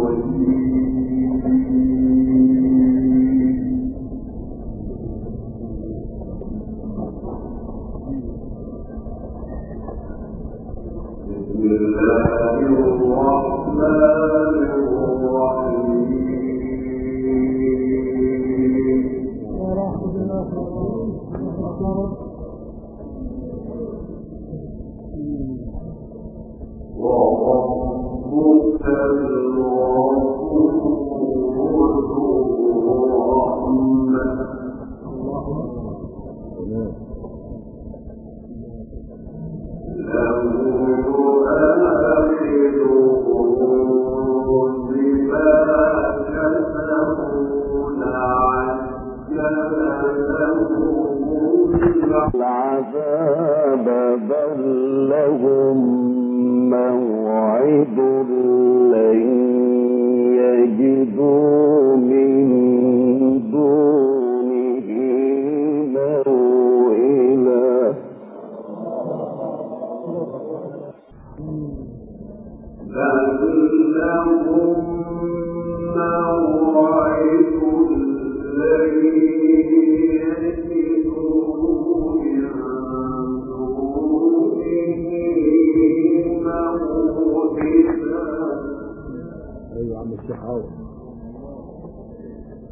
hoje.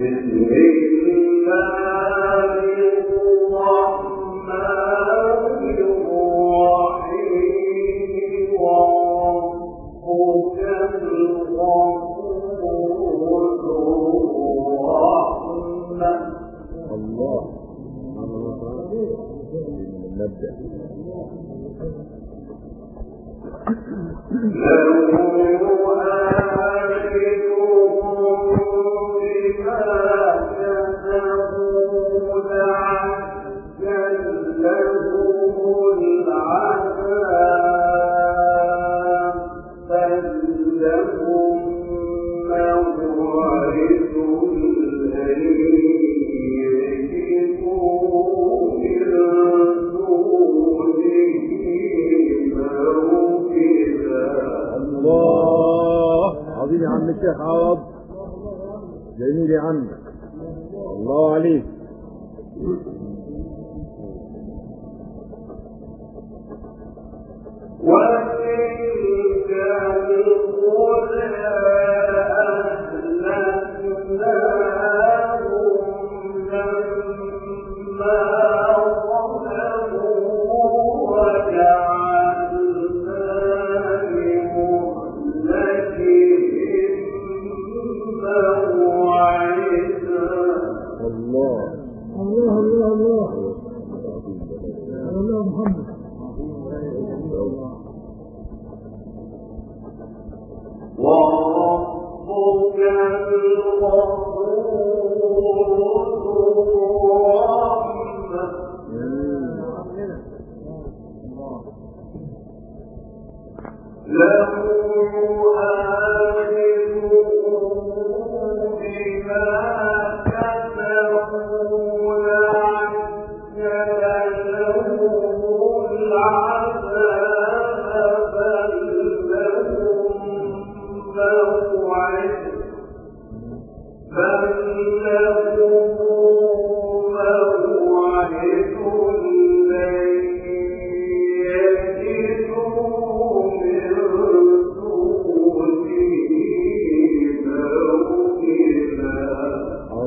所你 عظيم يا عم الشيخ عوض. جميل يا عم الله عليك. وإن كان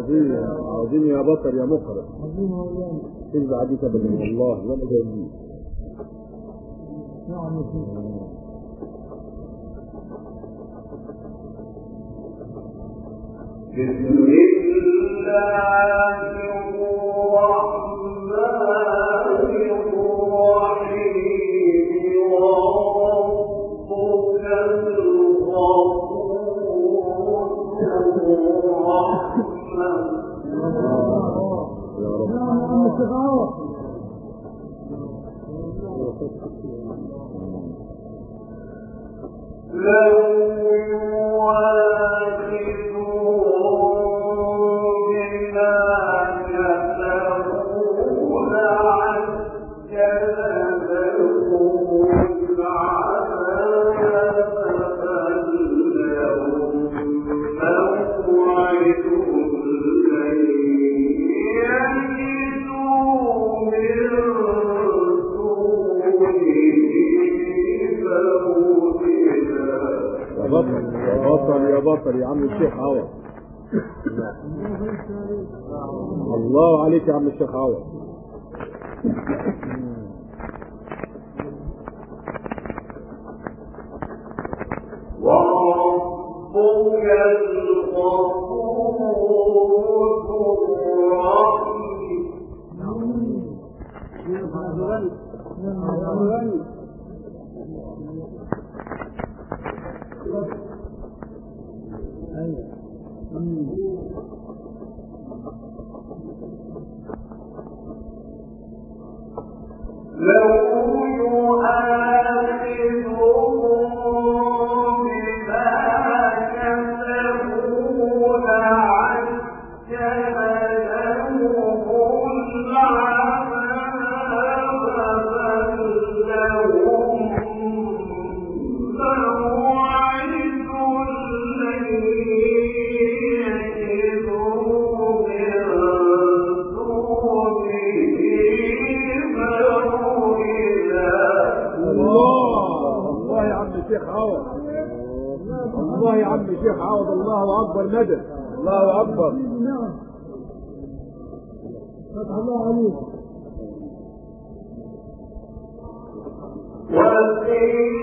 عظيم عظيم يا بطل يا مخرج عظيم والله تنزع عليك ابدا والله لا جايبين نعم بسم الله الرحمن الرحيم تغاوط لو الجعفر يا عم الشيخ عوض الله عليك يا عم الشيخ عوض وربك الغفور وَالْإِنْسَانِ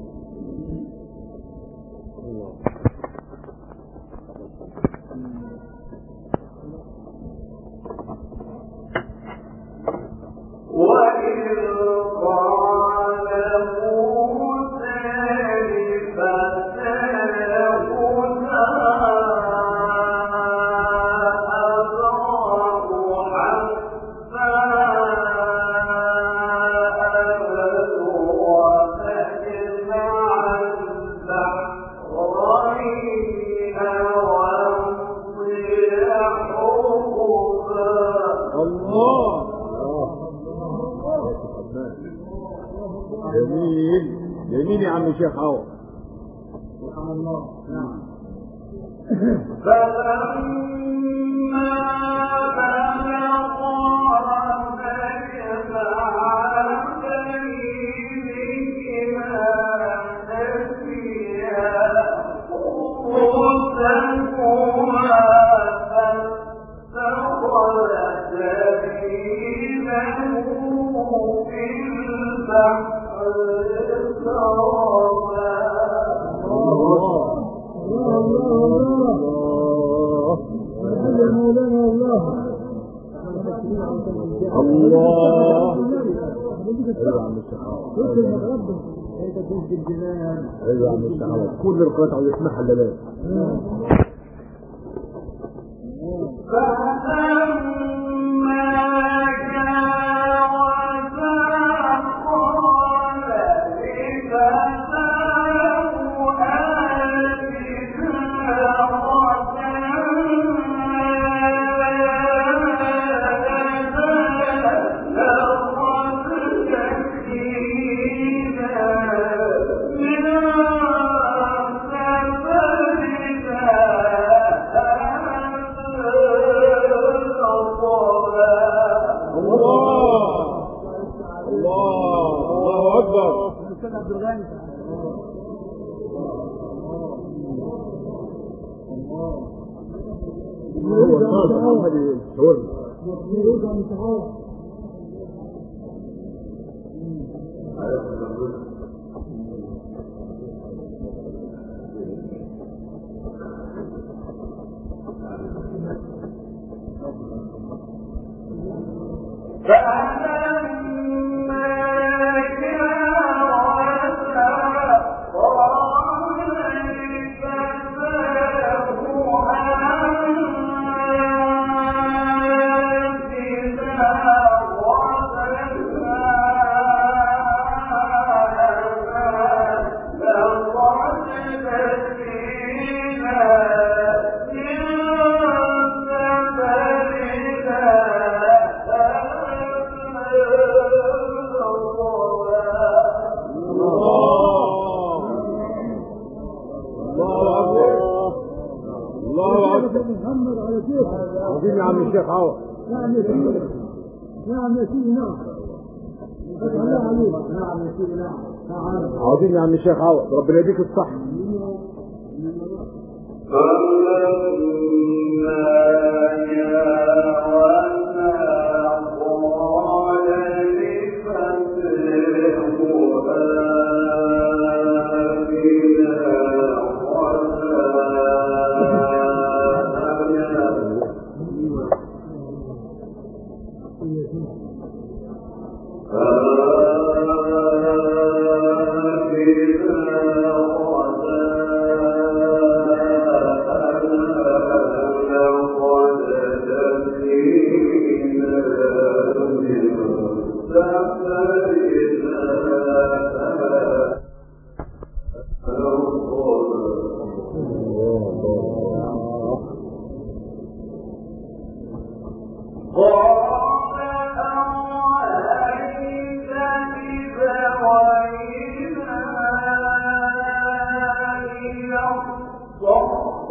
كل القطع يسمح لنا. آه. نعم يا نعم يا نعم نعم يا نعم نعم عظيم يا عم الشيخ عوض ربنا يديك الصح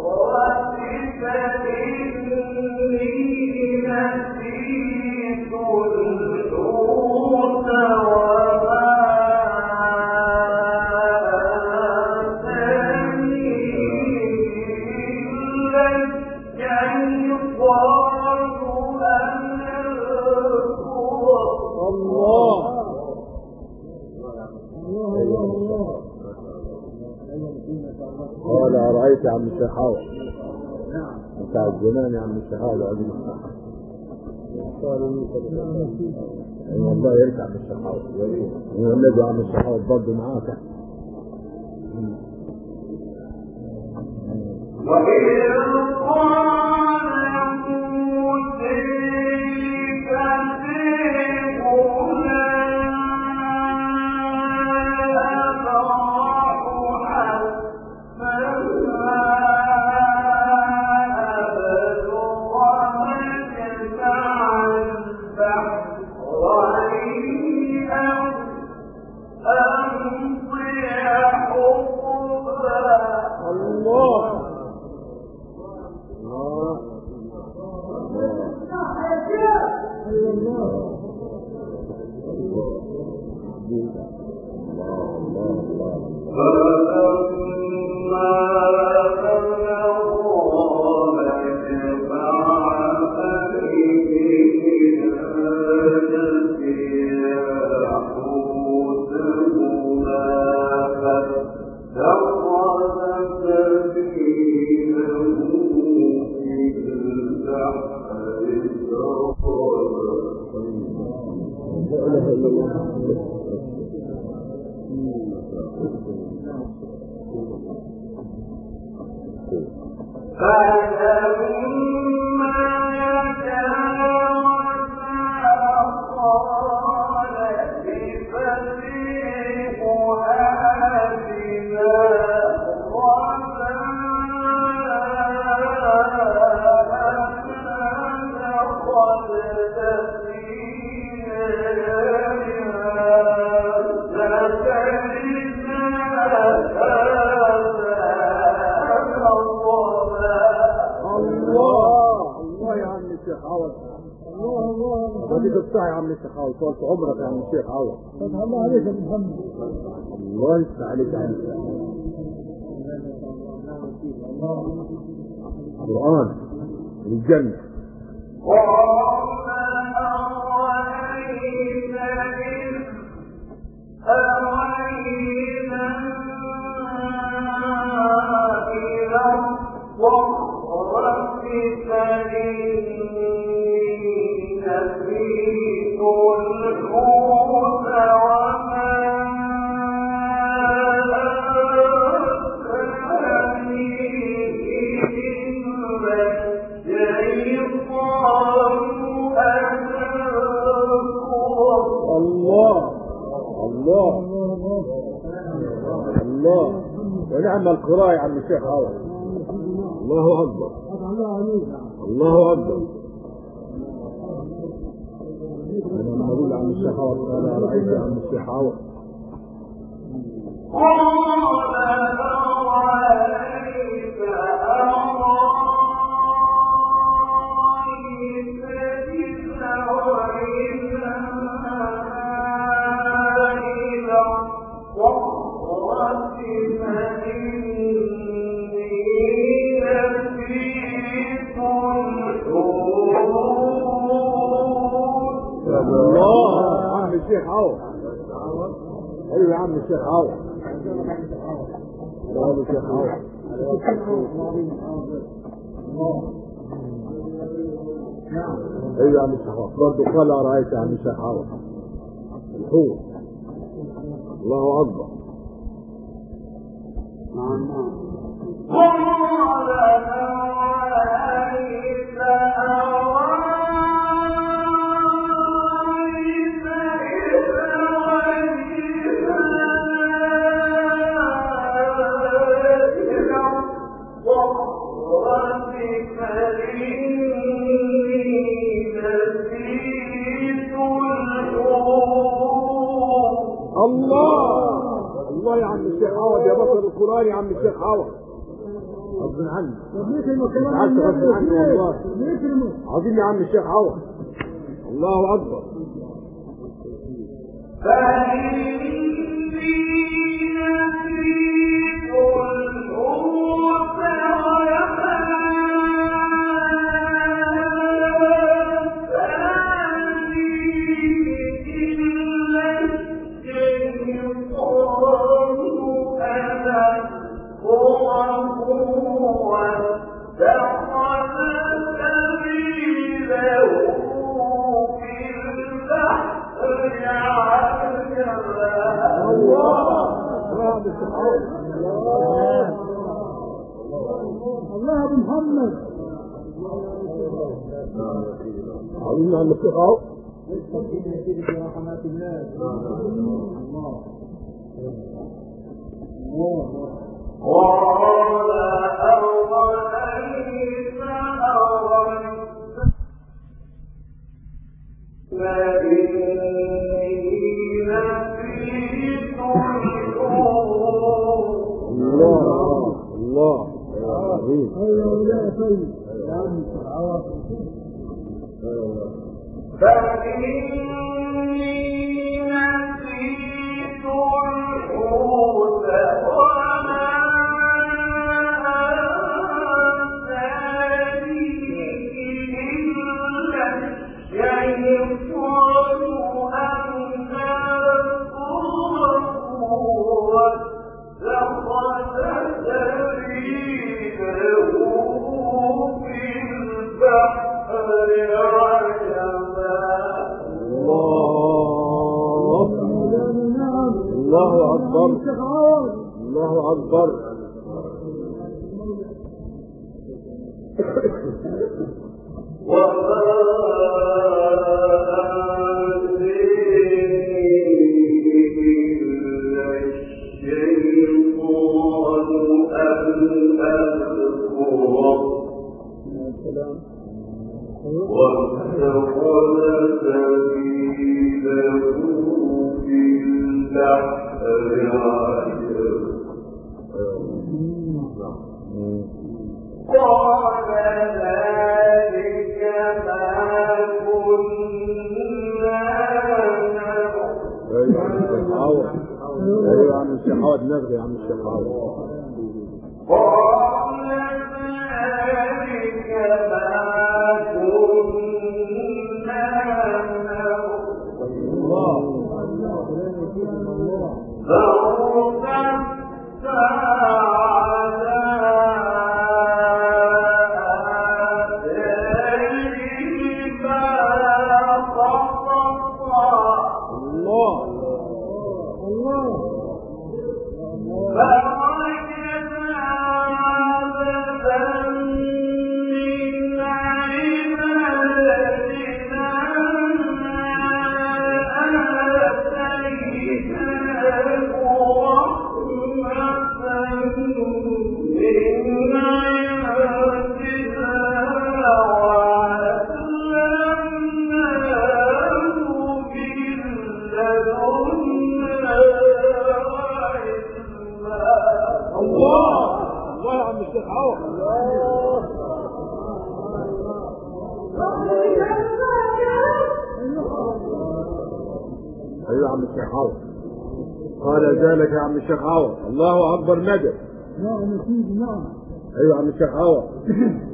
الله عم الشيخ عوض بتاع الزمان يا عم الشيخ عوض عظيم الصح والله يرجع عم الشيخ عوض والنبي يا عم الشيخ عوض برضه معاك. عليك الشيخ القرآن الجنة. وَرَبِّكَ إِنَّ ونعم القراء يا عم الشيخ عوض الله أكبر. الله أكبر. أنا لما أقول عم الشيخ عوض أنا رأيت عم الشيخ عوض الله عم الشيخ عوض عم الشيخ عوض أيوه عم الشيخ عوض برضه قال رأيت عم الشيخ عوض الحور الله أكبر. الله القران يا عم الشيخ عوض. غصب عني. عظيم يا عم الشيخ عوض. الله أكبر. عم الشيخ عوض الله الله عظيم أيوه يا سيد يا عم عوض الله واتخذ أيوه يا عم الشيخ عوض نبغي يا عم قال ذلك الشيخ عوض. الله أكبر مدد نعم يا سيدي نعم أيوه عم الشيخ عوض.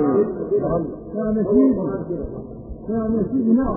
قال أنك ما كنا يا نسيب يا نسيب نعم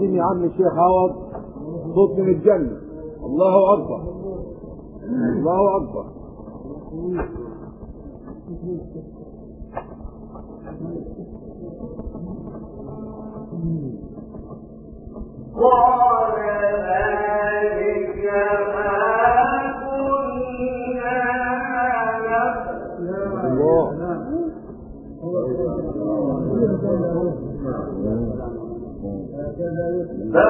العظيم يا عم الشيخ عوض صوت من الجنة. الله أكبر. الله أكبر. قال لا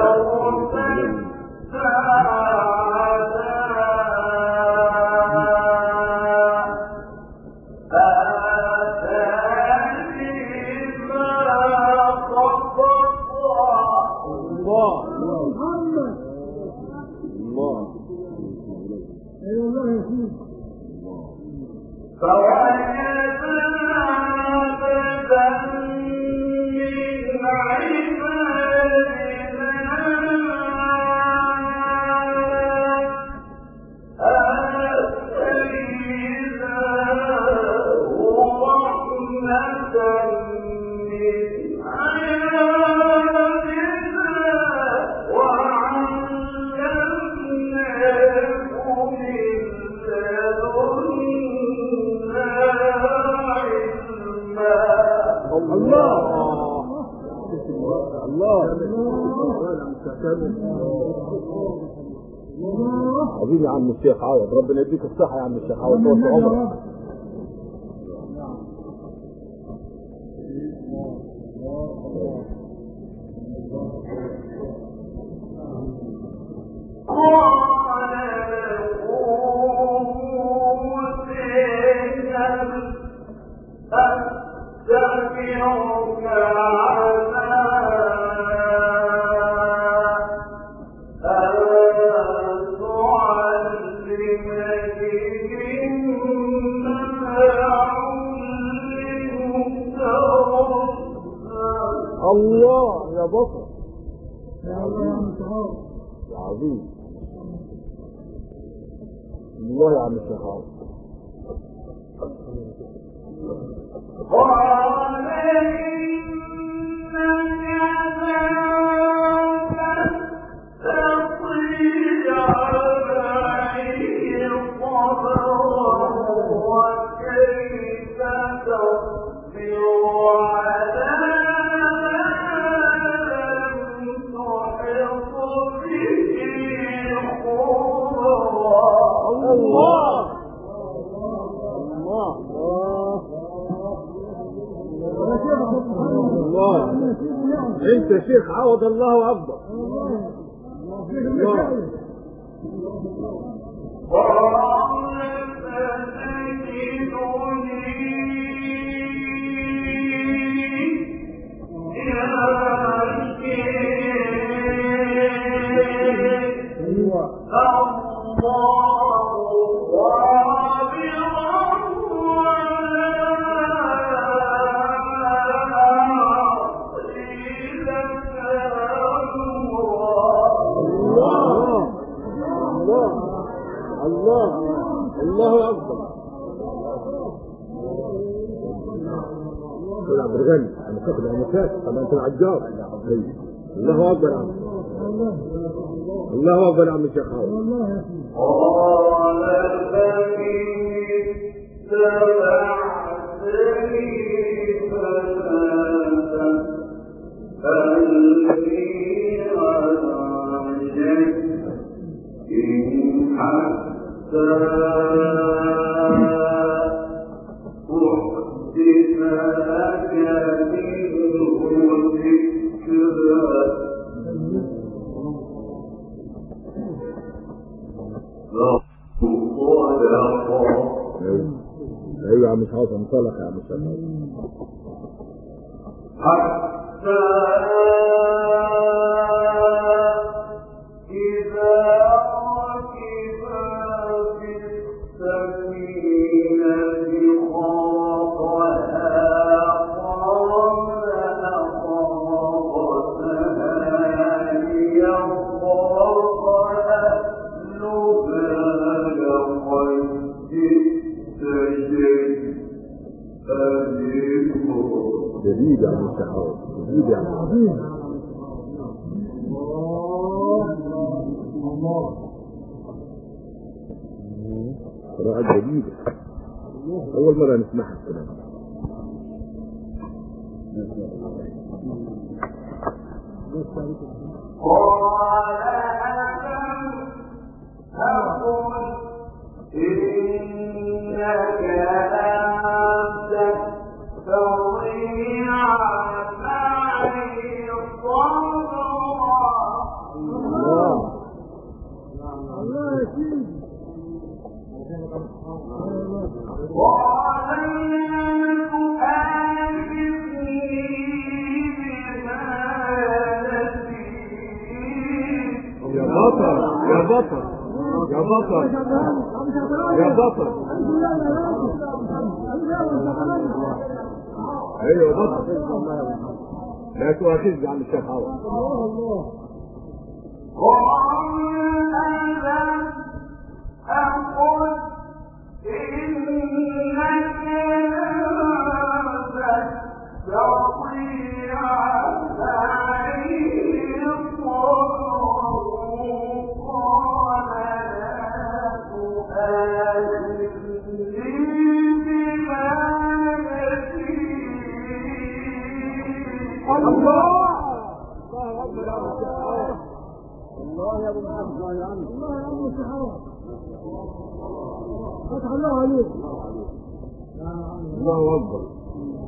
الغني أنا كاتب المسات طبعا انت العجار أيوة. الله اكبر يا عم الله أكبر يا عم الشيخ عوض والله يا سيدي أيوه عم الشيخ عوض جديد عظيم الله قراءة جديدة. أول مرة نسمعها الكلام الله يا بطل يا بطل. يا بطل. أيوه يا بطل. لا تؤاخذني عن الشيخ عوض. الله اكبر عم الشيخ عوض الله يا ابو محمد الله يا عم الله يا ابو الصحابه فتح الله عليك الله أكبر.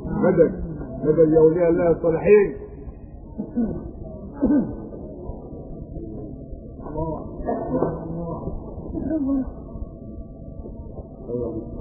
مدد مدد يا اولياء الله الصالحين أيوه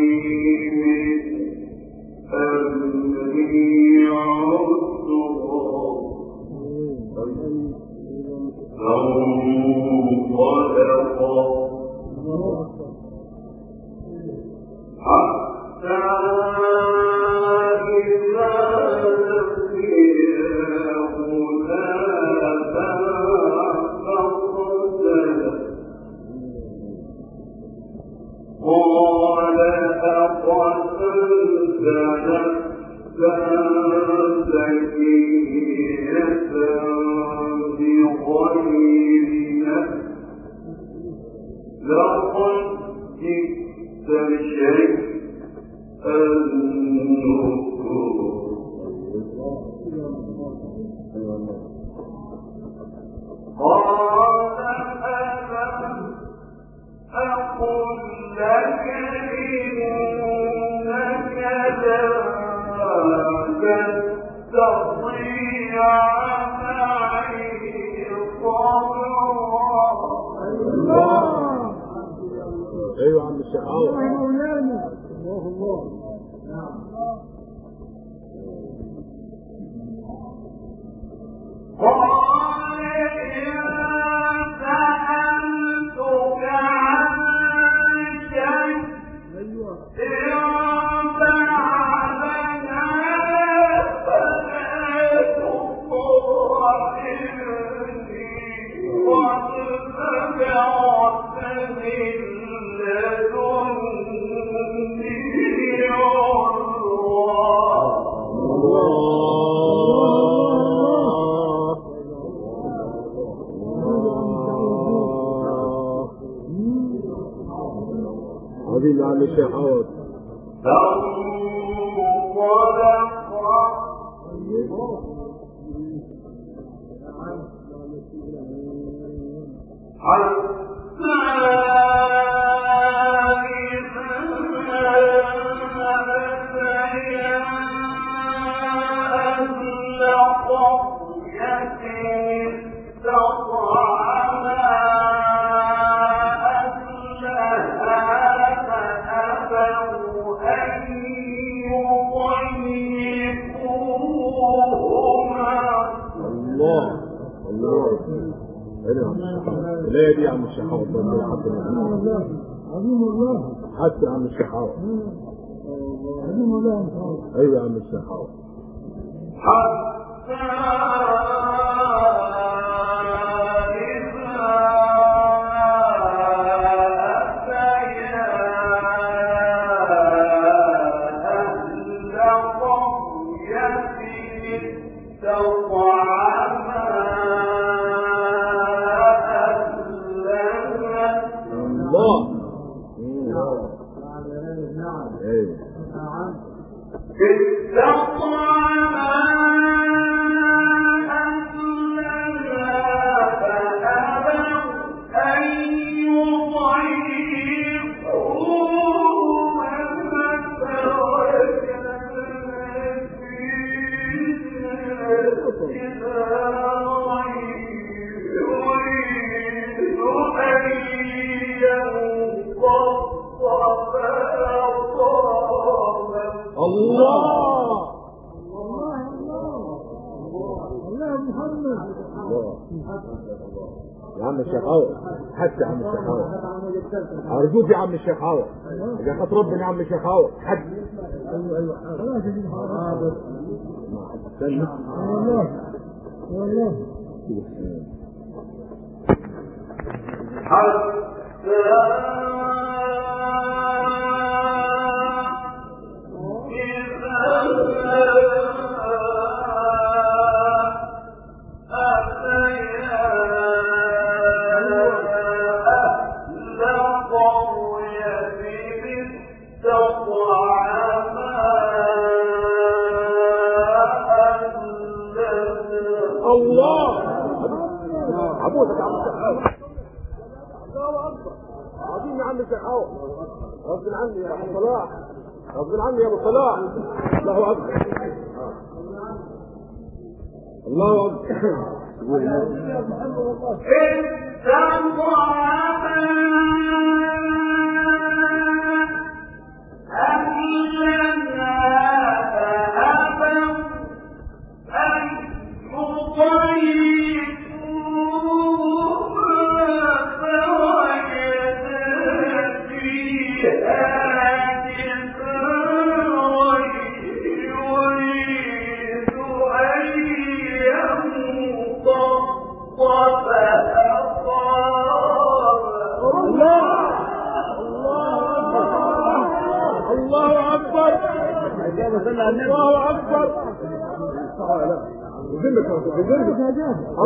ترهقني عم عوض حد. أيوه أيوه خلاص حاضر والله والله. الله عبودك يا عم الشيخ عوض الله أكبر. عظيم يا عم الشيخ عوض يا ابو صلاح غصب عني يا ابو صلاح الله اكبر الله اكبر الله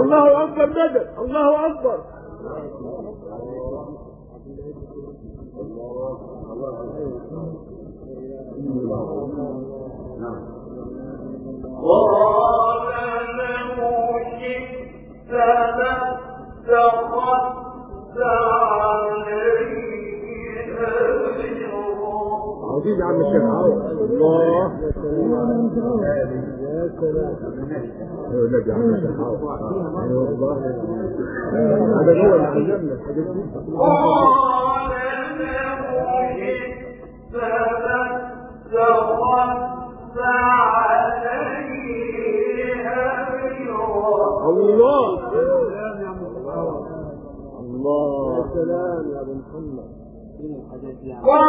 الله أكبر بدر. الله أكبر. عظيم الله يا سلام يا ابو محمد الله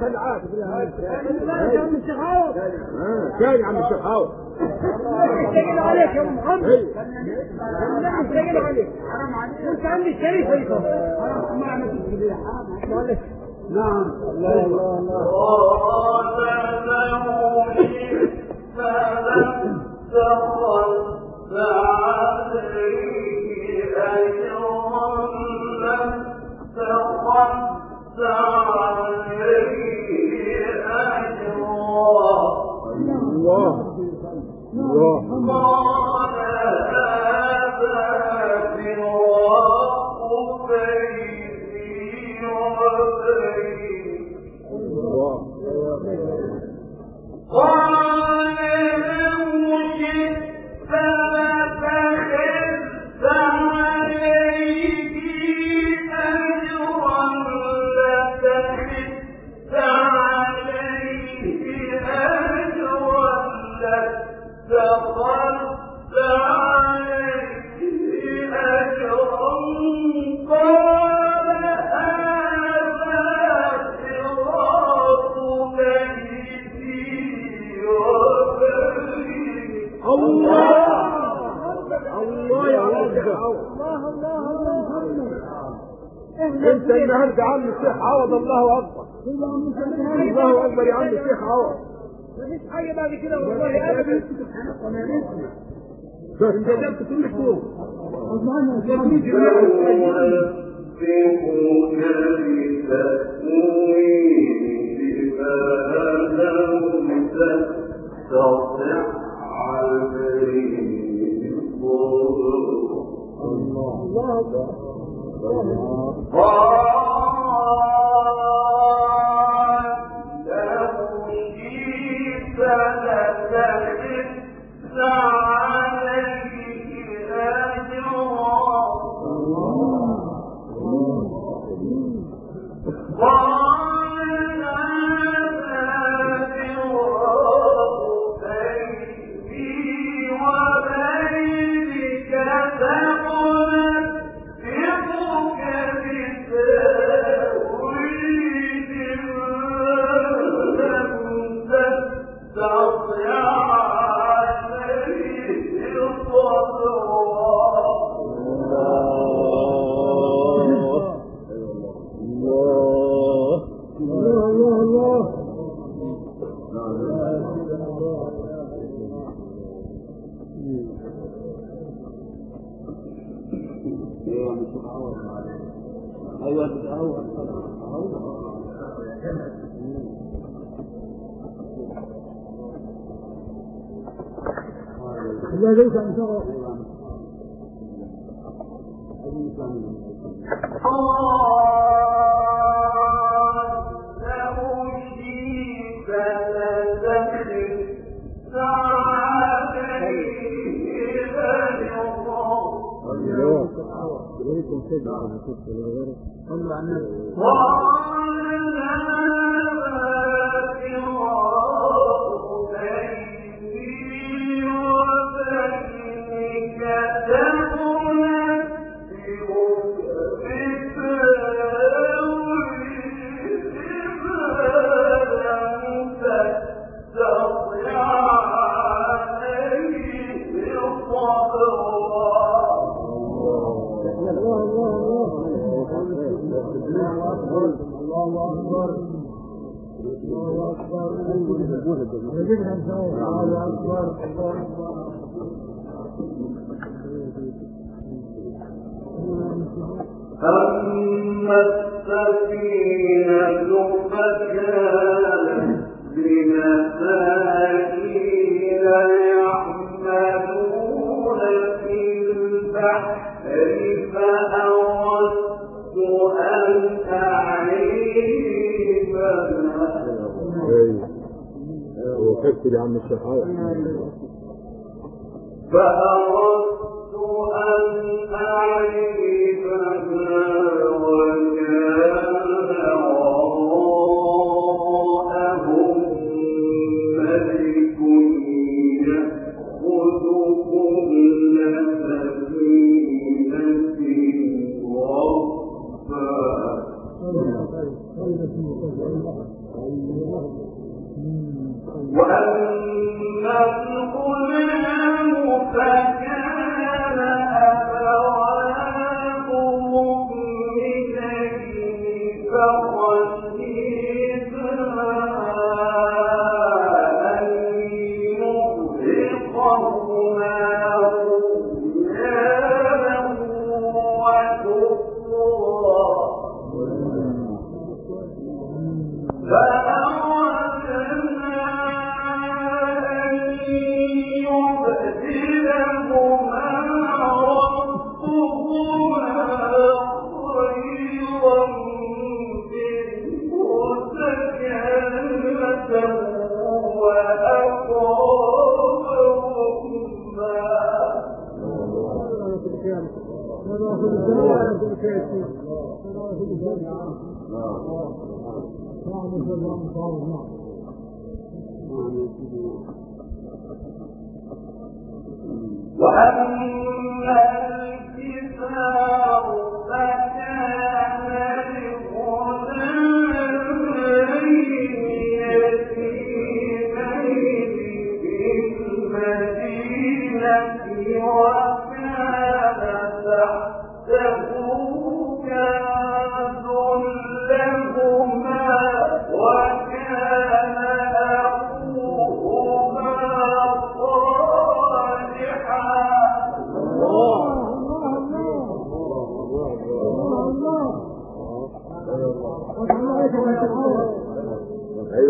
خدعات يا عم الشخاوة ثاني عم عليك يا محمد مستقل عليك حرام عليك انت عندي الشريف أيضا حرام ما عملت حرام نعم الله الله الله فعليه أجرا من تقدر 五六 النهارده عم الشيخ عوض الله اكبر الله أكبر يا عم الشيخ عوض. مفيش حاجة بعد كده والله ابدا انت جبت وقال لنا ವಿವರ But, uh,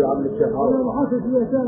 عم الشيخ عوض وكان